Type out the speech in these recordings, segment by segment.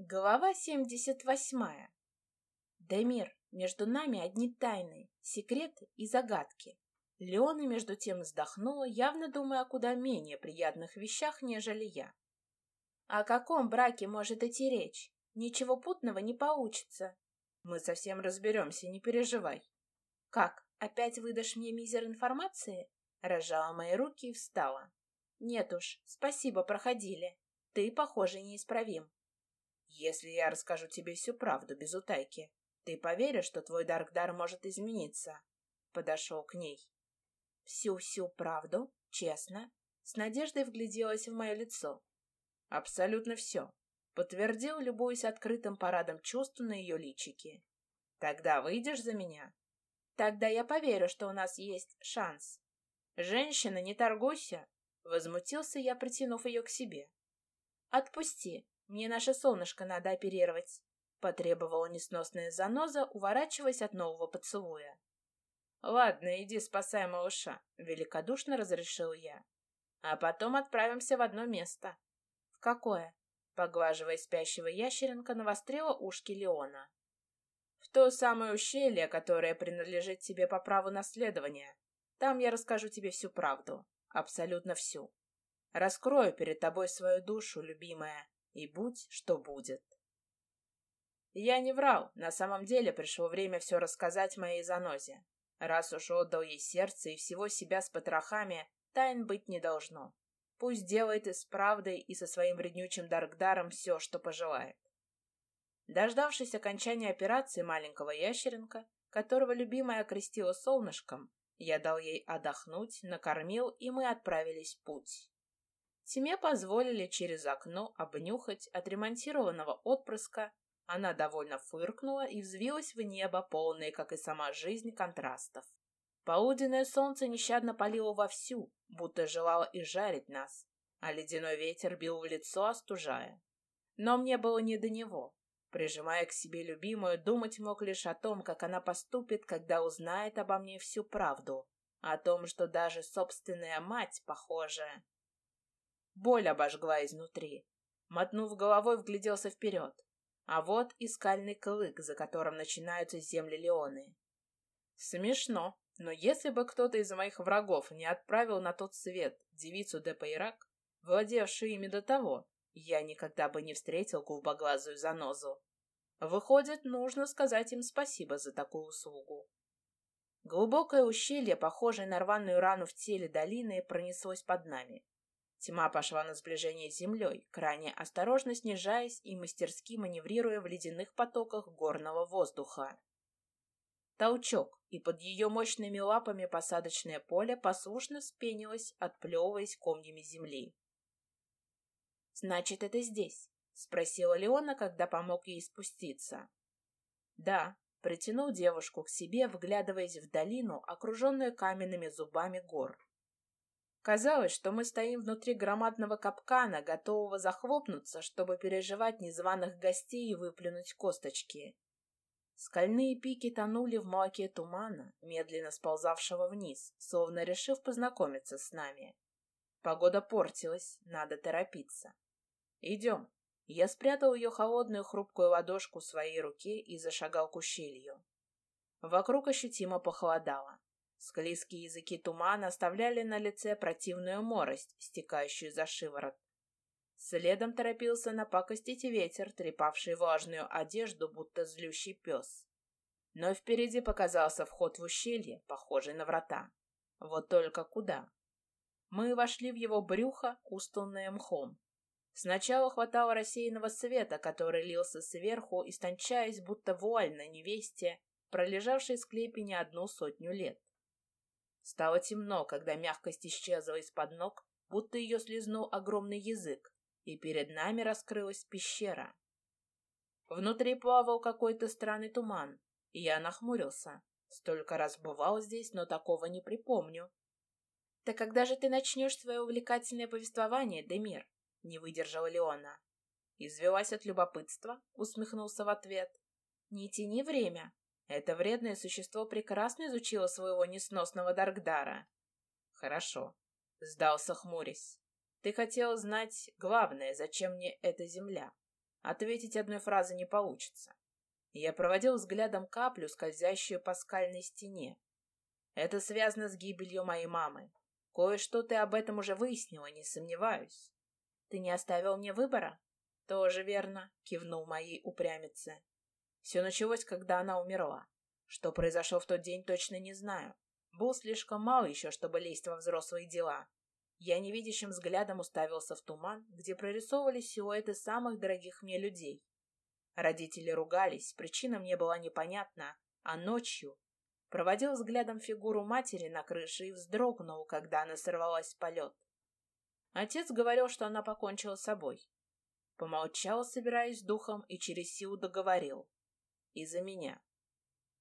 Глава 78. Демир, между нами одни тайны, секреты и загадки. Леона между тем вздохнула, явно думая о куда менее приятных вещах, нежели я. О каком браке может идти речь? Ничего путного не получится. Мы совсем разберемся, не переживай. Как, опять выдашь мне мизер информации? Разжала мои руки и встала. Нет уж, спасибо, проходили. Ты, похоже, неисправим. Если я расскажу тебе всю правду без утайки, ты поверишь, что твой Даркдар может измениться?» Подошел к ней. «Всю-всю правду? Честно?» С надеждой вгляделась в мое лицо. «Абсолютно все», — подтвердил, любуясь открытым парадом чувств на ее личике. «Тогда выйдешь за меня?» «Тогда я поверю, что у нас есть шанс». «Женщина, не торгуйся!» — возмутился я, притянув ее к себе. «Отпусти, мне наше солнышко надо оперировать», — потребовала несносная заноза, уворачиваясь от нового поцелуя. «Ладно, иди спасай малыша», — великодушно разрешил я. «А потом отправимся в одно место». «В какое?» — поглаживая спящего ящеренка, навострила ушки Леона. «В то самое ущелье, которое принадлежит тебе по праву наследования. Там я расскажу тебе всю правду, абсолютно всю. Раскрою перед тобой свою душу, любимая, и будь что будет. Я не врал, на самом деле пришло время все рассказать моей занозе. Раз уж отдал ей сердце и всего себя с потрохами, тайн быть не должно. Пусть делает и с правдой, и со своим вреднючим Даркдаром все, что пожелает. Дождавшись окончания операции маленького ящеренка, которого любимая окрестила солнышком, я дал ей отдохнуть, накормил, и мы отправились в путь. Тьме позволили через окно обнюхать отремонтированного отпрыска. Она довольно фыркнула и взвилась в небо, полное, как и сама жизнь, контрастов. Полуденное солнце нещадно палило вовсю, будто желало и жарить нас, а ледяной ветер бил в лицо, остужая. Но мне было не до него. Прижимая к себе любимую, думать мог лишь о том, как она поступит, когда узнает обо мне всю правду. О том, что даже собственная мать, похожая, Боль обожгла изнутри. Мотнув головой, вгляделся вперед. А вот и скальный клык, за которым начинаются земли Леоны. Смешно, но если бы кто-то из моих врагов не отправил на тот свет девицу де Пейрак, владевшую ими до того, я никогда бы не встретил голубоглазую занозу. Выходит, нужно сказать им спасибо за такую услугу. Глубокое ущелье, похожее на рваную рану в теле долины, пронеслось под нами. Тьма пошла на сближение с землей, крайне осторожно снижаясь и мастерски маневрируя в ледяных потоках горного воздуха. Толчок, и под ее мощными лапами посадочное поле послушно спенилось, отплевываясь комьями земли. «Значит, это здесь?» — спросила Леона, когда помог ей спуститься. «Да», — притянул девушку к себе, вглядываясь в долину, окруженную каменными зубами гор. Казалось, что мы стоим внутри громадного капкана, готового захлопнуться, чтобы переживать незваных гостей и выплюнуть косточки. Скальные пики тонули в молоке тумана, медленно сползавшего вниз, словно решив познакомиться с нами. Погода портилась, надо торопиться. «Идем». Я спрятал ее холодную хрупкую ладошку в своей руке и зашагал к ущелью. Вокруг ощутимо похолодало. Склизкие языки тумана оставляли на лице противную морость, стекающую за шиворот. Следом торопился напакостить ветер, трепавший влажную одежду, будто злющий пес. Но впереди показался вход в ущелье, похожий на врата. Вот только куда? Мы вошли в его брюхо, устланное мхом. Сначала хватало рассеянного света, который лился сверху, истончаясь, будто вуаль на невесте, пролежавшей в склепе не одну сотню лет. Стало темно, когда мягкость исчезла из-под ног, будто ее слезнул огромный язык, и перед нами раскрылась пещера. Внутри плавал какой-то странный туман, и я нахмурился. Столько раз бывал здесь, но такого не припомню. «Так когда же ты начнешь свое увлекательное повествование, Демир?» — не выдержала Леона. Извелась от любопытства, усмехнулся в ответ. «Не тяни время, это вредное существо прекрасно изучило своего несносного Даркдара. Хорошо. Сдался хмурясь. Ты хотел знать главное, зачем мне эта земля. Ответить одной фразой не получится. Я проводил взглядом каплю, скользящую по скальной стене. Это связано с гибелью моей мамы. Кое-что ты об этом уже выяснила, не сомневаюсь. Ты не оставил мне выбора? Тоже верно, кивнул моей упрямице. Все началось, когда она умерла. Что произошло в тот день, точно не знаю. Был слишком мал еще, чтобы лезть во взрослые дела. Я невидящим взглядом уставился в туман, где прорисовывались силуэты самых дорогих мне людей. Родители ругались, причина мне была непонятна, а ночью проводил взглядом фигуру матери на крыше и вздрогнул, когда она сорвалась в полет. Отец говорил, что она покончила с собой. Помолчал, собираясь духом, и через силу договорил. Из-за меня.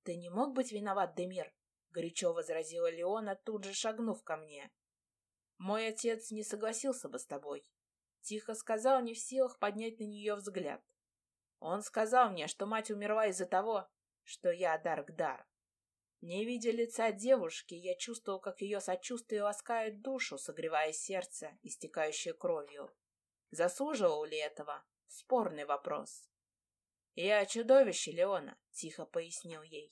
«Ты не мог быть виноват, Демир?» — горячо возразила Леона, тут же шагнув ко мне. «Мой отец не согласился бы с тобой», — тихо сказал, не в силах поднять на нее взгляд. «Он сказал мне, что мать умерла из-за того, что я Дарк-Дар. Не видя лица девушки, я чувствовал, как ее сочувствие ласкает душу, согревая сердце, истекающее кровью. Заслуживал ли этого? Спорный вопрос. «Я чудовище, Леона», — тихо пояснил ей.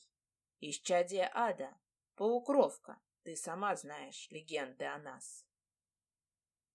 «Исчадие ада, полукровка, ты сама знаешь легенды о нас».